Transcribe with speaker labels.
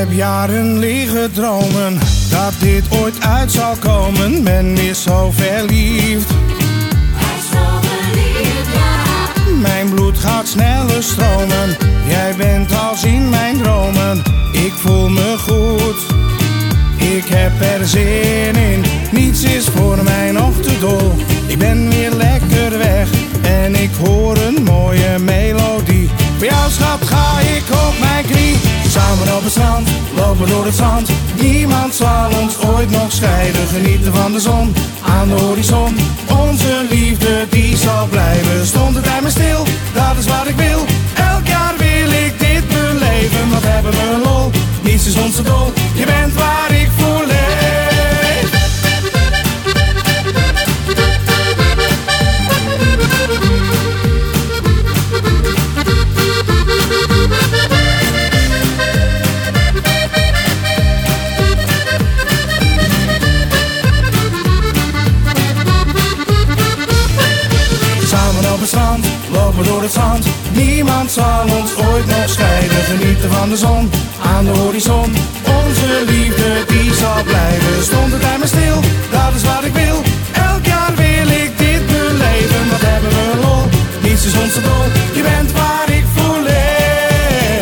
Speaker 1: heb jaren liggen dromen dat dit ooit uit zal komen. Ben weer zo verliefd. Mijn bloed gaat sneller stromen. Jij bent als in mijn dromen. Ik voel me goed. Ik heb er zin in. Niets is voor mij nog te dol. Ik ben weer lekker weg. En ik hoor een mooie door het zand. Niemand zal ons ooit nog scheiden. Genieten van de zon aan de horizon. Onze liefde die zal blijven. Stond het tijd maar stil, dat is wat ik wil. Elk jaar wil ik dit beleven. Wat hebben we lol, niets is ons dol. Het strand, lopen door het zand. Niemand zal ons ooit nog scheiden. Genieten van de zon aan de horizon. Onze liefde die zal blijven. Stond het tijd maar stil.